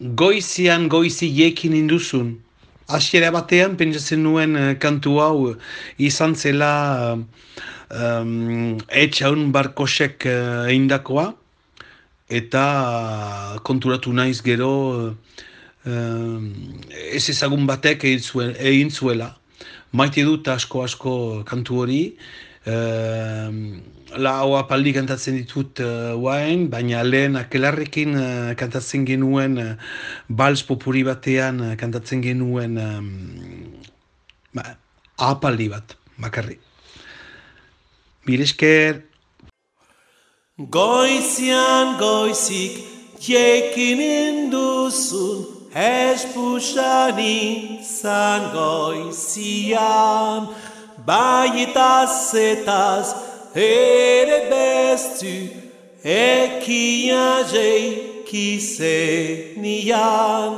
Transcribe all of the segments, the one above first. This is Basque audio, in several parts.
goizian goizi jekin induzun. Asiera batean, pentsatzen nuen uh, kantu hau izan zela um, etxaun barkosek eindakoa, eta konturatu naiz gero uh, ez ezagun batek egin zuela. Maite dut asko asko kantu hori, uh, la hau apaldi kantatzen ditut uh, baina lehen akelarrekin uh, kantatzen genuen uh, bals popuri batean uh, kantatzen genuen um, ba, apaldi bat, bakarri. Miresker! Goizian goizik jekin induzun Espusan izan goizian Baietaz etaz ere bestu Ekia jeiki nian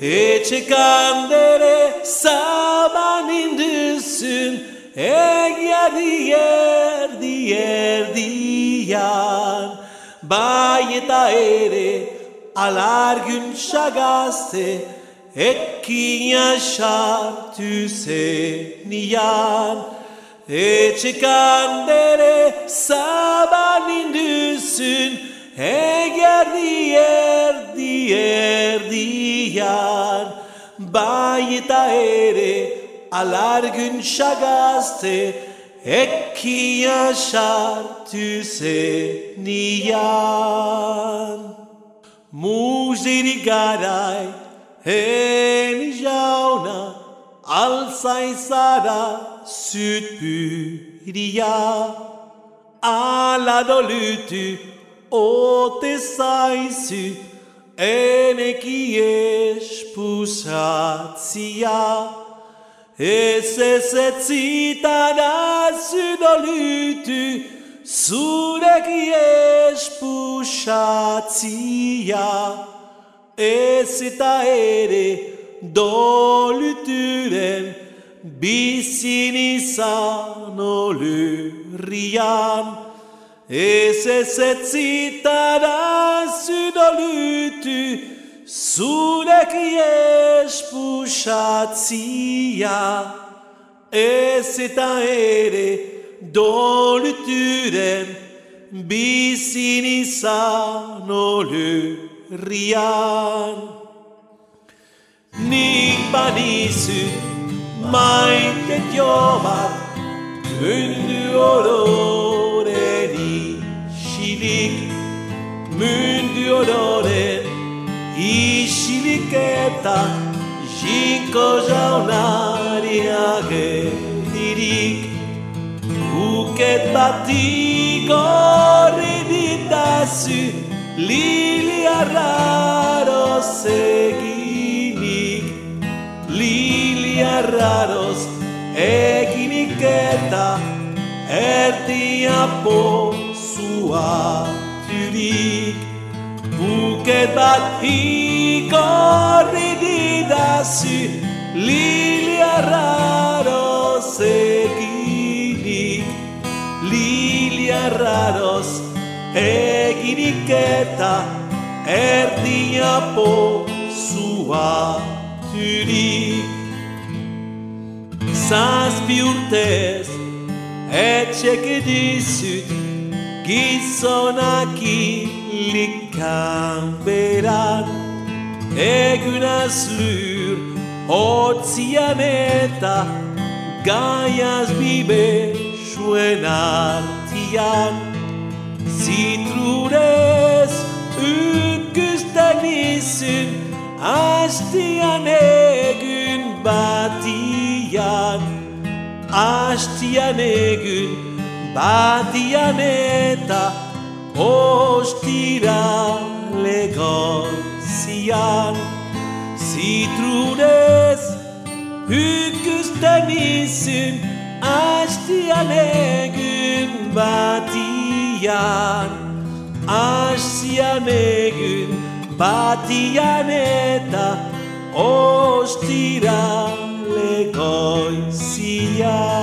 Etxe kandere zaban induzun Egia dier, dier, dian Bai eta ere alargun xagazte Ekina xartu zenian Etxe kandere zaban induzun Eger erdi erdian Bai eta ere alargun xagazte Ekia xartu zenian Muziri garai Heni jauna Alzain zara Sütpüriya Ala dolutu Ote zaizu Eneki espusatzia. Ez ez ez zitara Zudolutu Zureki espusatzia Ez eta ere doluturen Bizin izan olurrian Ez ez ez zitara zudolutu Zureki espusatzia Ez eta ere doluturen bizin izan olurrian. Nik banizu maite jobat mundu oloren isilik mundu oloren isilik eta jiko jaunari ageririk Buket bati gorri ditazu Lilia raros eginik Lilia raros eginik eta Erdia pozua turik Buket bati gorri ditazu Lilia eta erdia pozua turik Zazpi urtez etxek edizut gizonak ilikan beran Egunaz lur hotzian eta gaiaz bibe zuen artian Zitrurez Astian egun batian eta Ostira legozian Zitrurez ikusten izun Astian egun batian. Astian egun batian eta Ostira Ya.